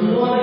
semua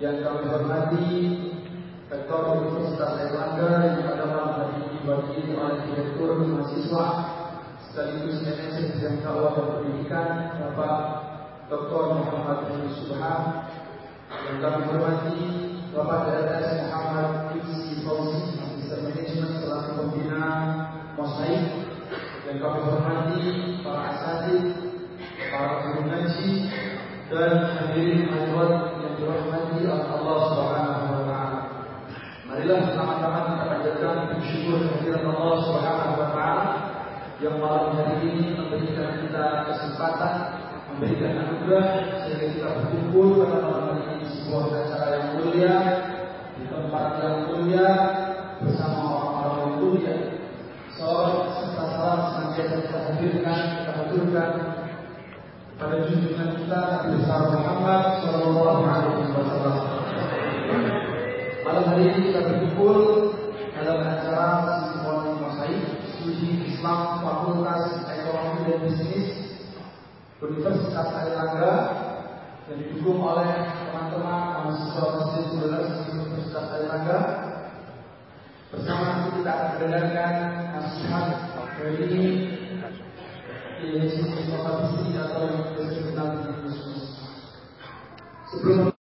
yang kami hormati Rektor Universitas Airlangga yang pada malam hari diwakili oleh Direktur Mahasiswa sekaligus dakwah dan pendidikan Bapak Dr. Muhammad bin Subhan yang kami hormati Bapak DRS Muhammad Ibsi Fauzi Officer Manajemen selaku pembina Mosaik yang kami hormati para asatid, para guru ngaji dan hadirin hadirat dirahmati oleh Allah Subhanahu wa taala. Marilah sama-sama kita panjatkan bersyukur kehadirat Allah Subhanahu wa taala yang malam hari ini memberikan kita kesempatan, memberikan anugerah sehingga kita berkumpul pada malam hari ini sebuah acara yang mulia di tempat yang mulia bersama orang-orang yang mulia. Seorang serta salam senantiasa kita hadirkan, kita haturkan pada junjungan kita Nabi besar Muhammad Sallallahu Alaihi Wasallam. Malam hari ini kita berkumpul dalam acara Simfoni Mosaik Studi Islam Fakultas Ekonomi dan Bisnis Universitas Airlangga yang didukung oleh teman-teman mahasiswa Masjid Universitas Airlangga. Bersama kita akan mendengarkan nasihat dari e a gente não pode passar a possibilidade de trabalhar com pessoas que não.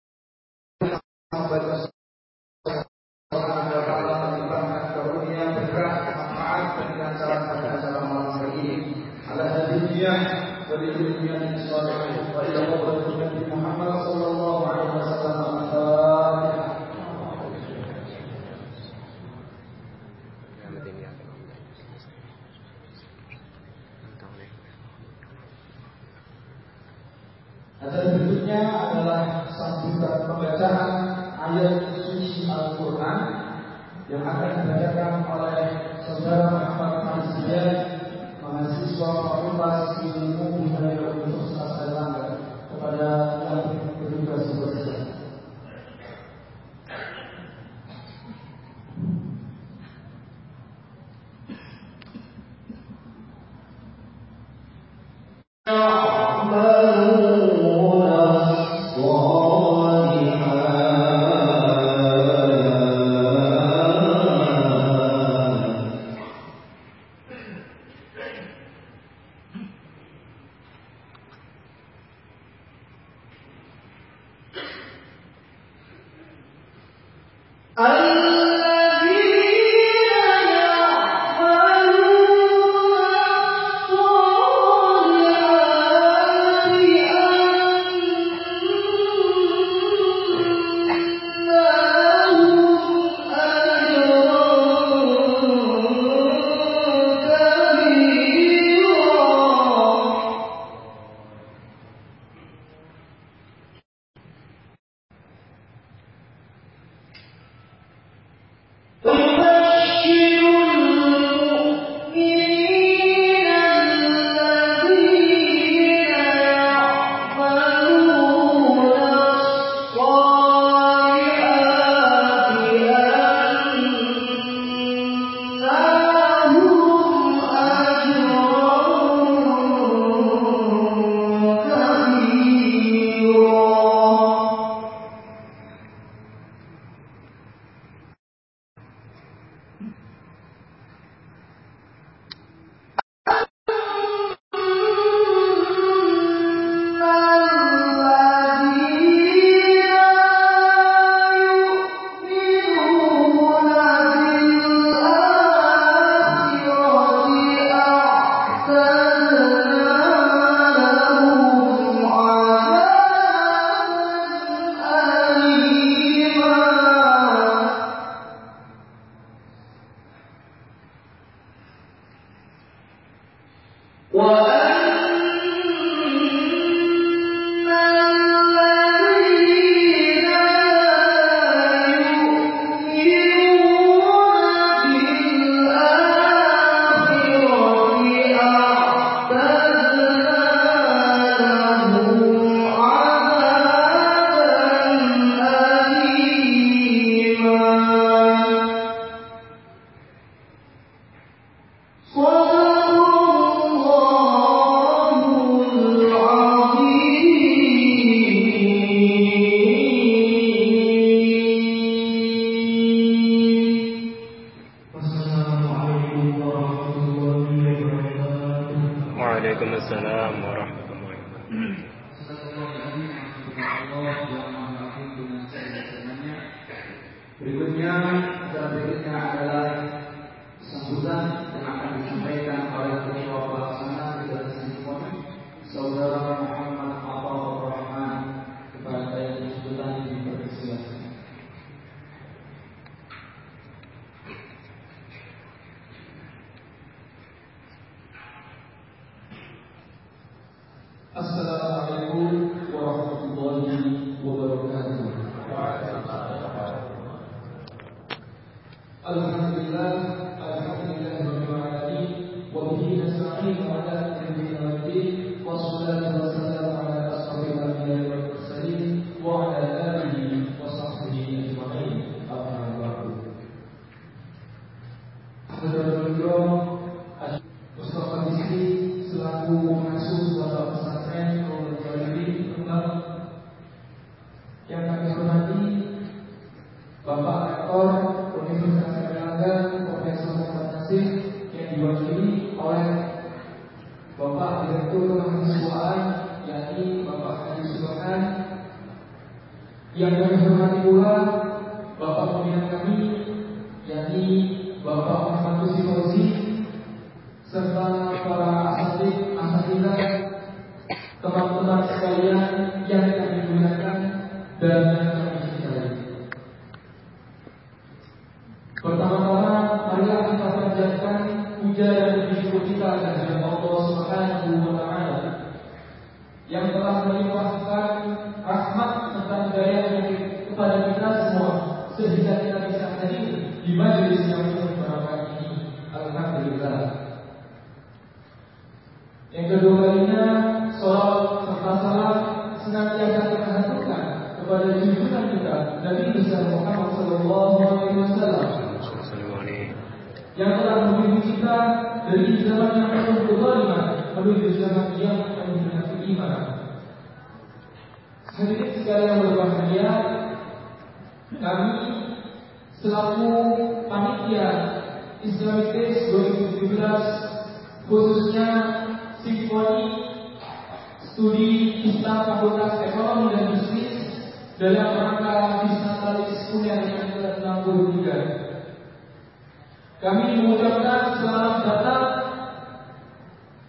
Acara berikutnya adalah sambutan pembacaan ayat suci Al-Quran yang akan dibacakan oleh Saudara Muhammad Marzia, mahasiswa Fakultas Ilmu Budaya Rabbi wa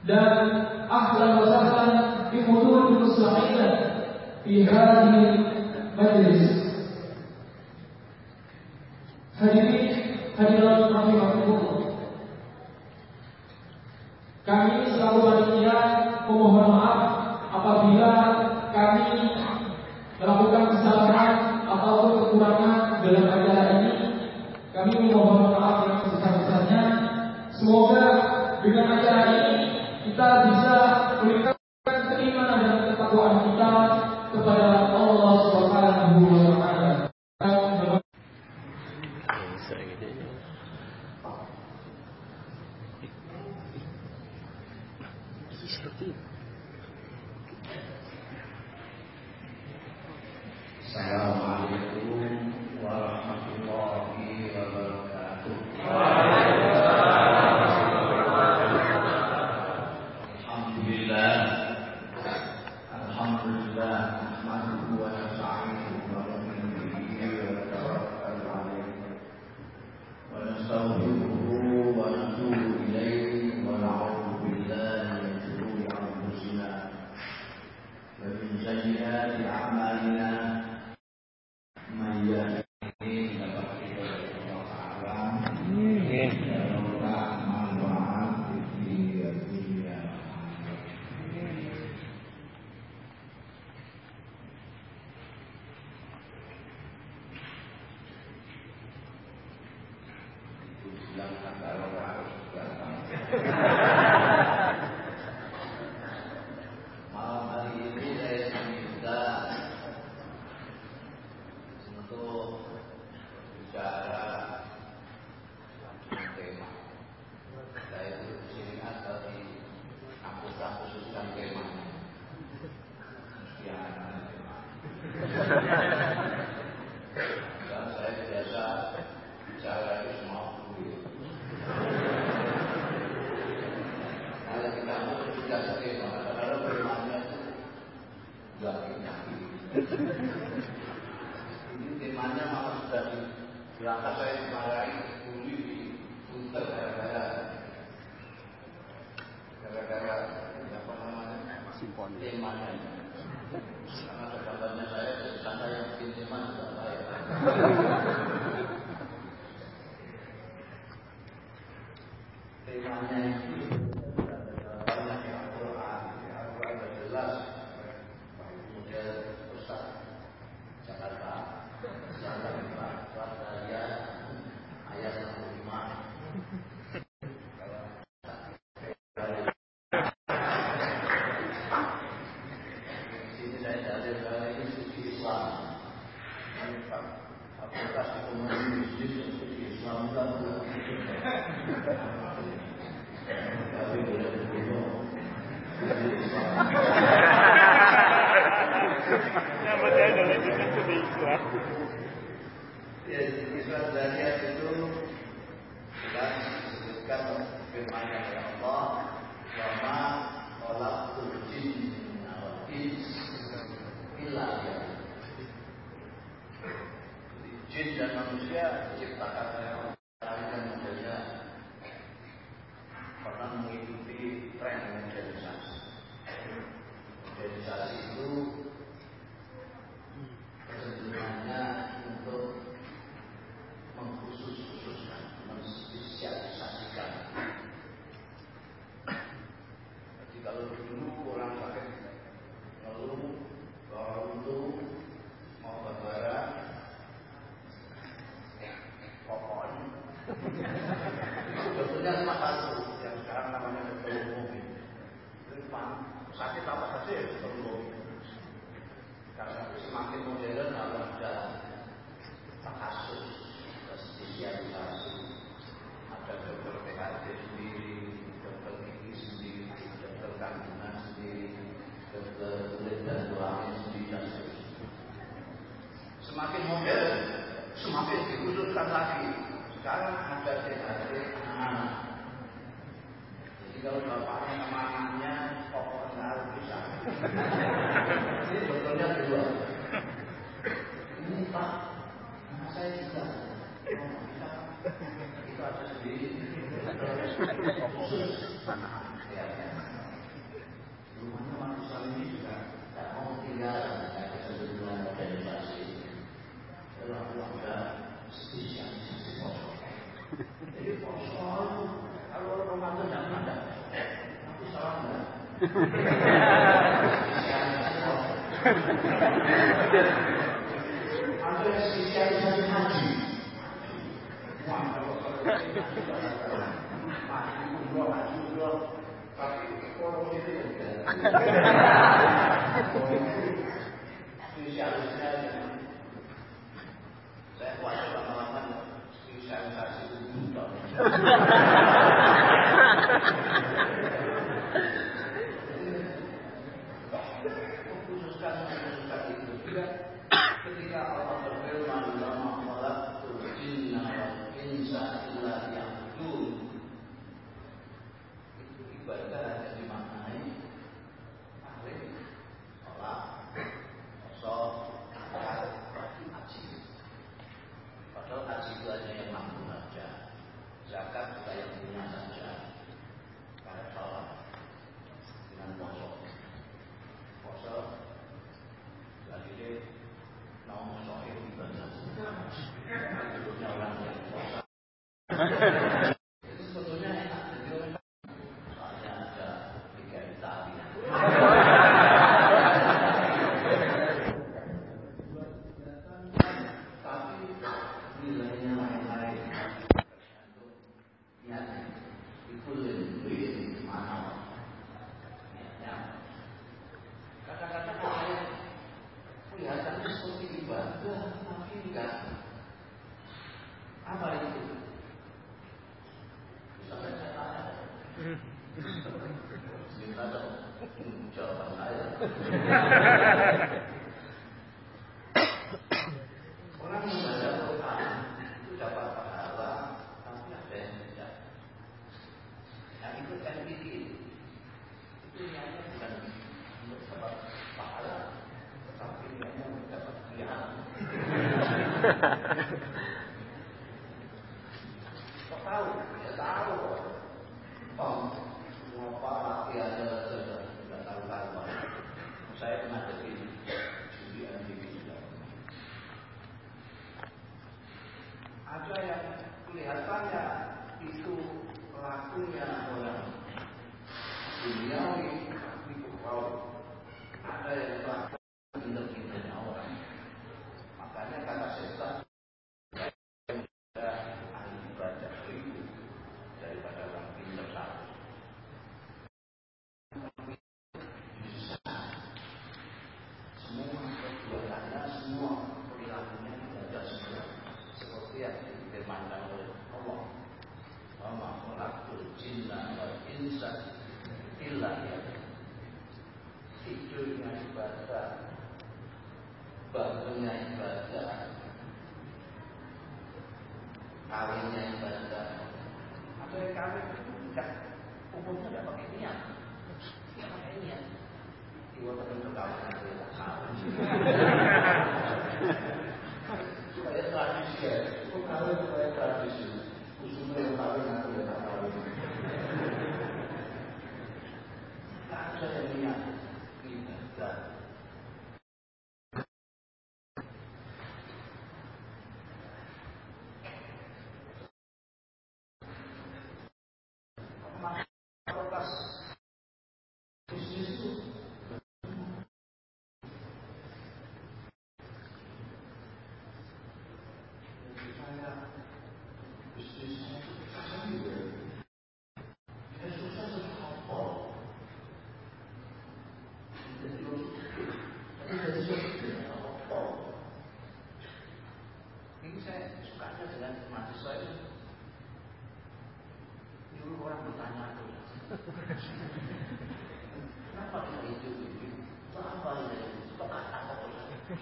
dan ahlan wa sahlan bi huduril muslimin fi hadhihi majlis. Hadirin hadirat rahimakumullah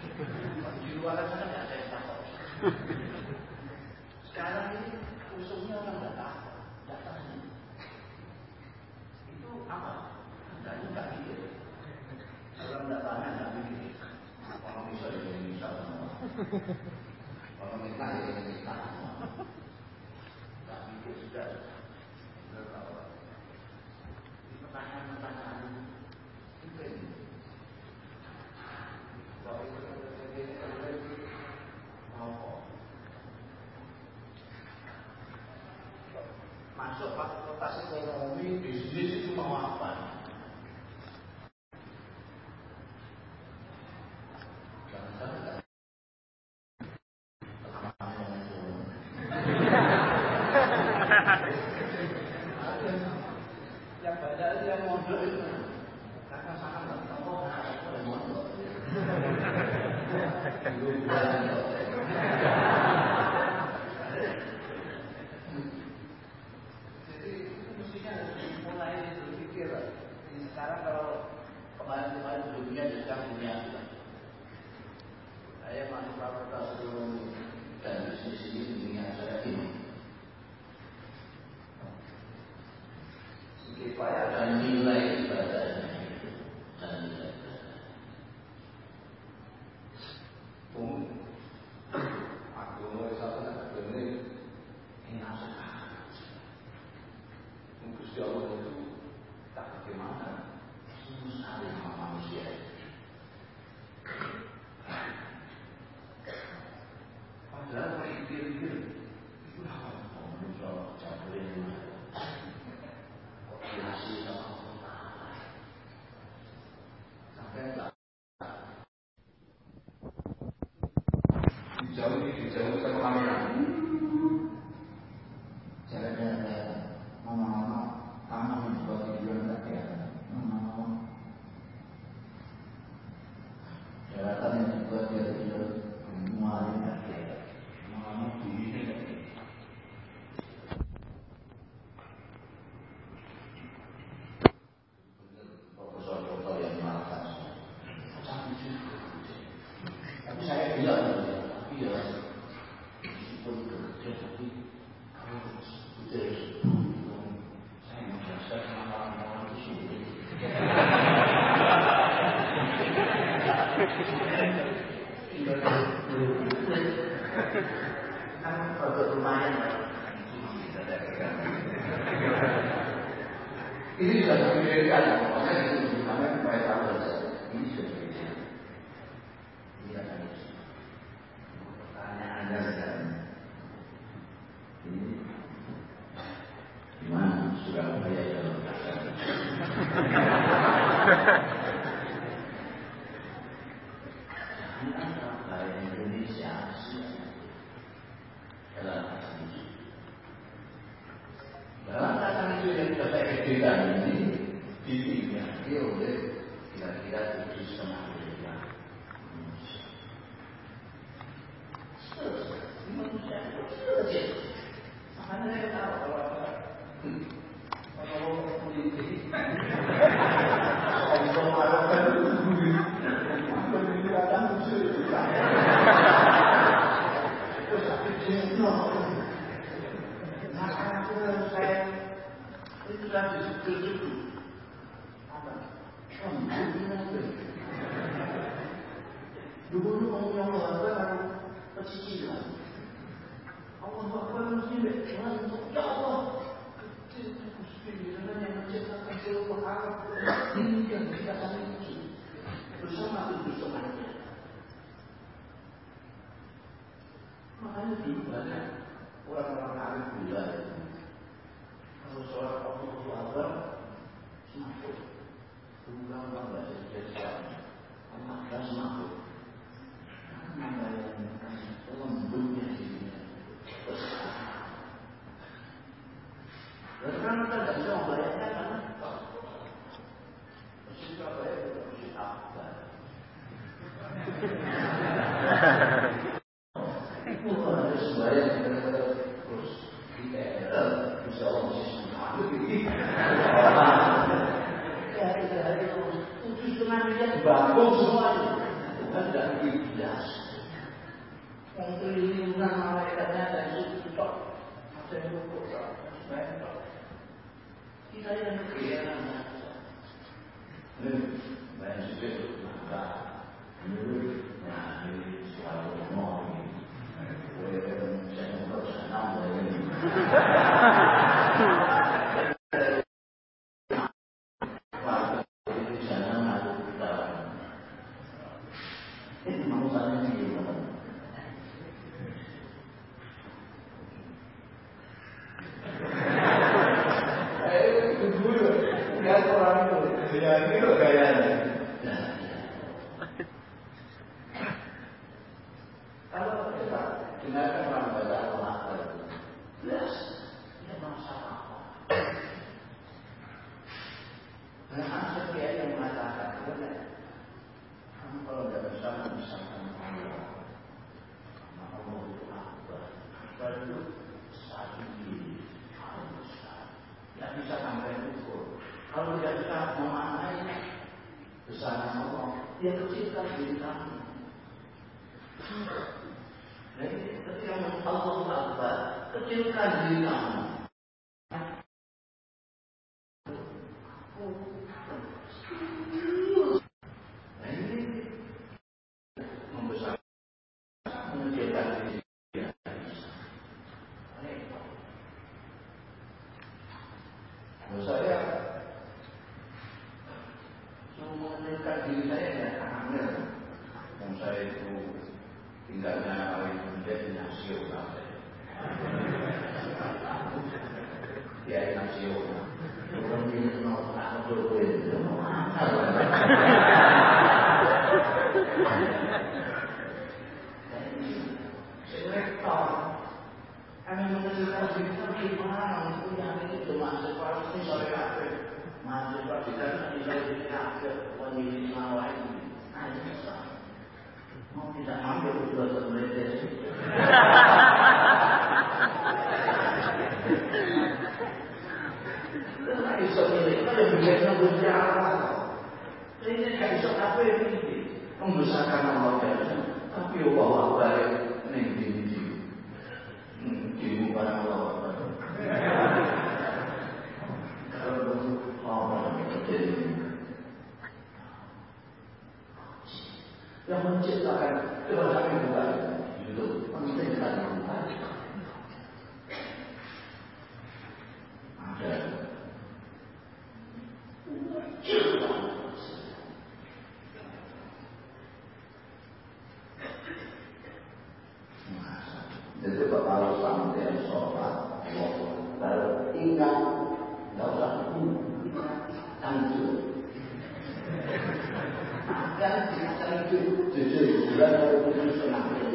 Di luar sana nggak ada yang. Sekarang ini usulnya orang datang, datang. Itu apa? Hendaknya nggak mikir. Orang nggak tahu nggak mikir. Orang bisa ya bisa semua. Minta minta. Nggak mikir sudah. Pertanyaan-pertanyaan itu. masuk fakultas ekonomi di itu banyak orang-orang alim di wilayah Kalau sholat Allahu yang tercipta diri kamu. Dan ketika Allah Akbar, kecilkan diri kamu. 对对，原来那个东西是哪个？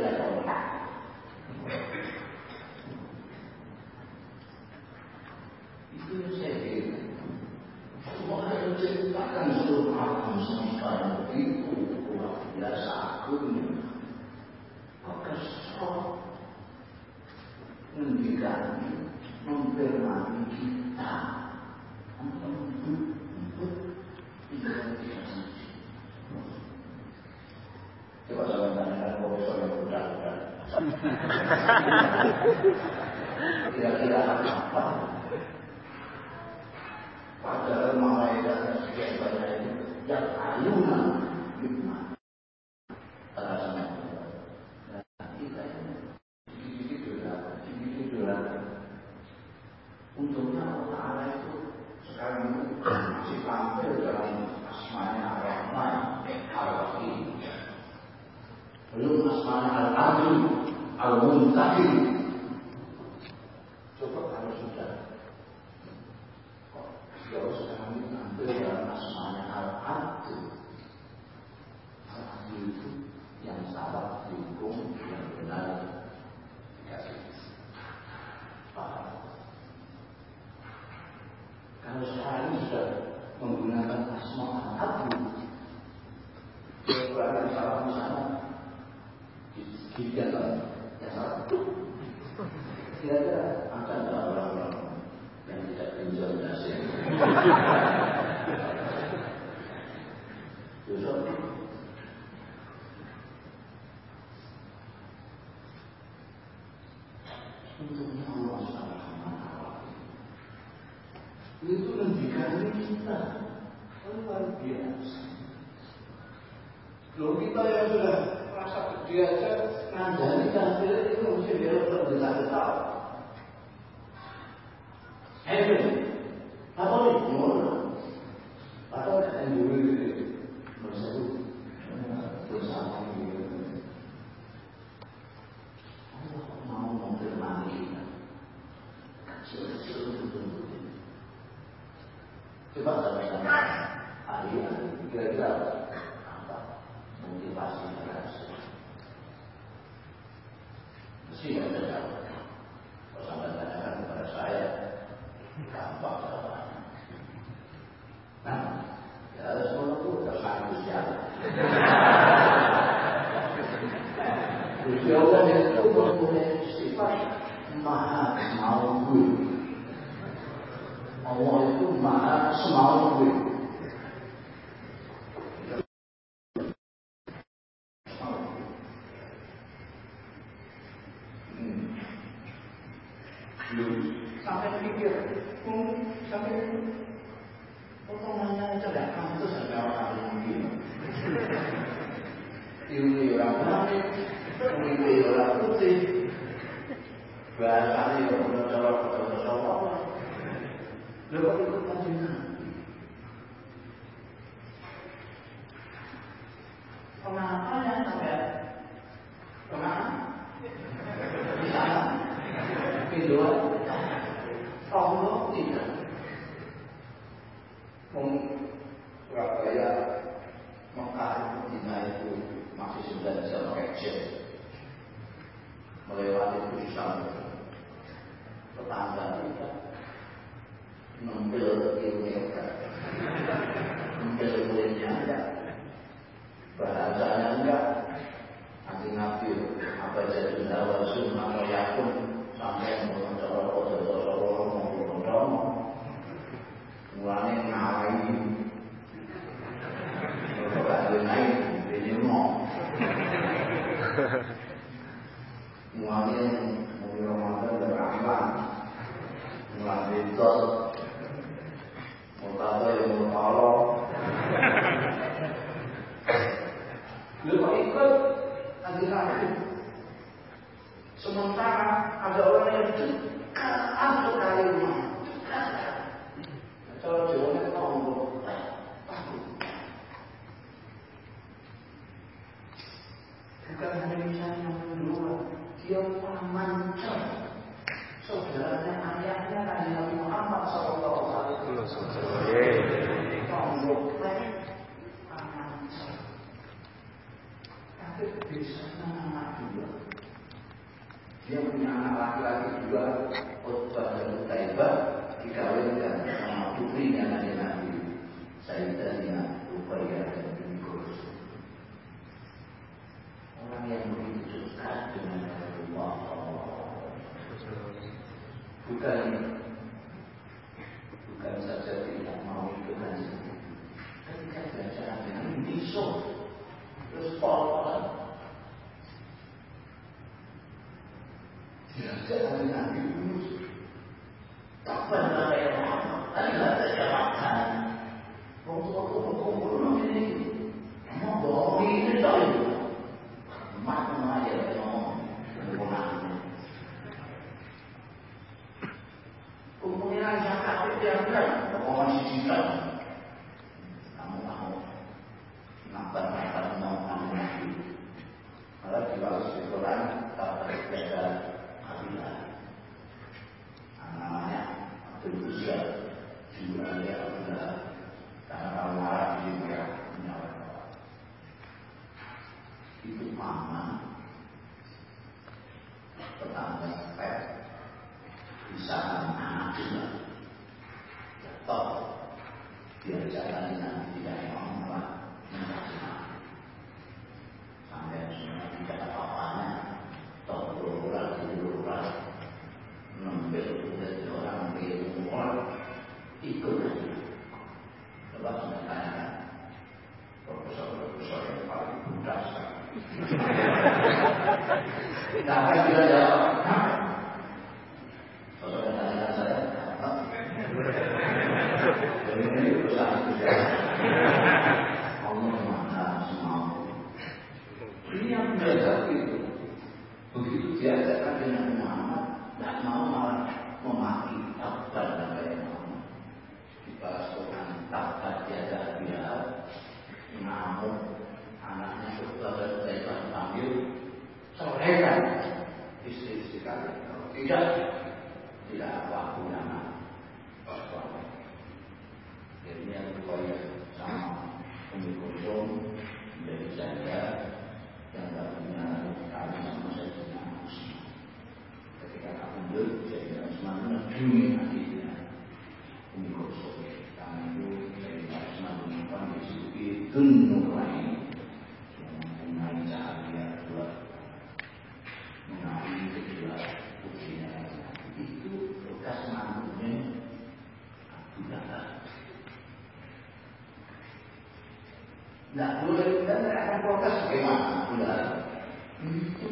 itu mendikari kita. Kan luar biasa. Kalau kita yang sudah merasa gede aja Nandani tampil itu mesti dia berbentak-bentak Hebat 我看这个黄黄 Nah, boleh itu kan akan protes bagaimana gula? Untuk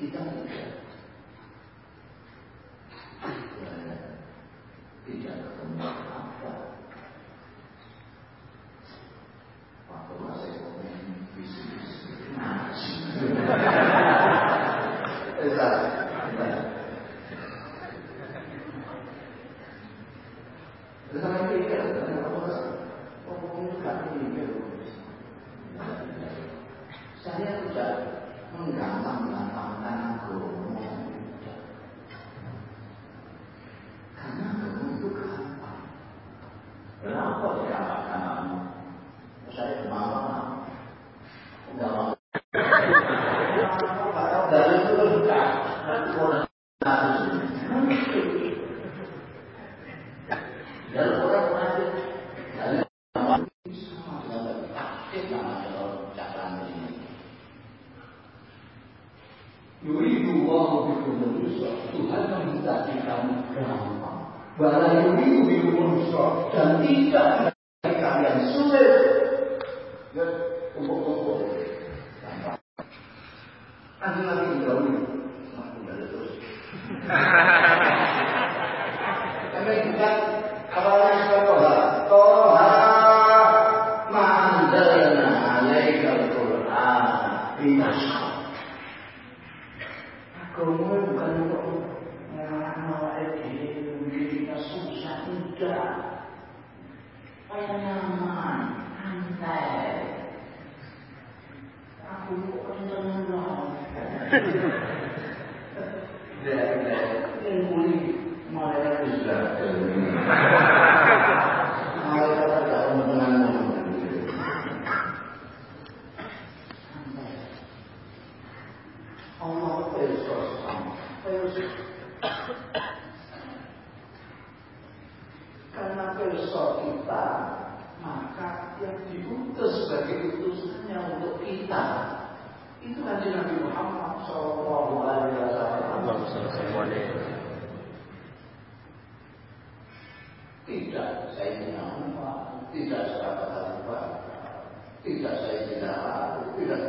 いただ。Allah 会说什么？会说，karena besok kita maka yang diutus sebagai utusannya untuk kita itu nanti Nabi Muhammad Shallallahu Alaihi Wasallam. Tidak Sayyidina Umar, tidak saya Abu Bakar, tidak Sayyidina tidak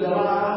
جواب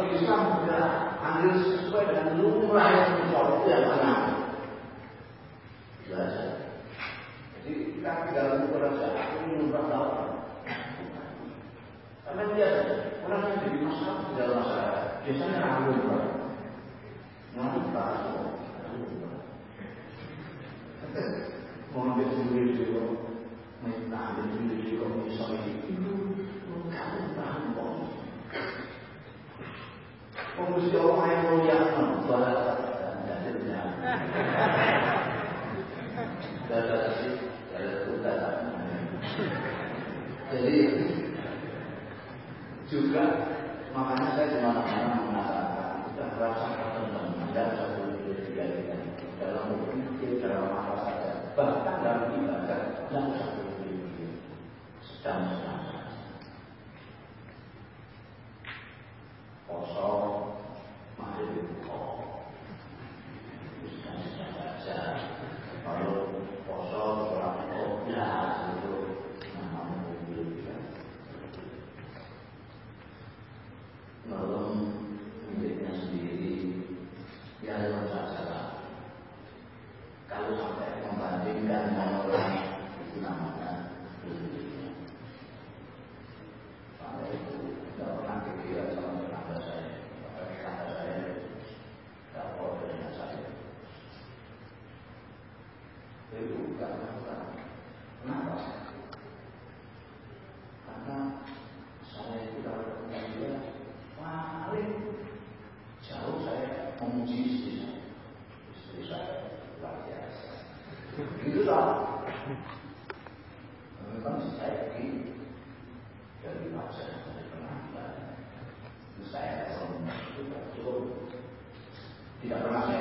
kalau bisa bergerak ambil sesuai dengan lumrah yang kita itu yang mana? Jelas. Jadi kita tidak dalam ini lumrah tahu. Karena dia orang yang jadi masalah tidak biasanya anggur pak namun tak mau ambil sendiri juga minta ambil sendiri juga itu kamu tahu Memuji orang yang mau membuat dalilnya. Dada sih. Jadi juga makanya saya di mana-mana mengatakan kita merasa tertentu dan satu dua tiga kita dalam berpikir dalam apa saja. Bahkan dalam ibadah yang satu dua tiga sedang Tidak pernah saya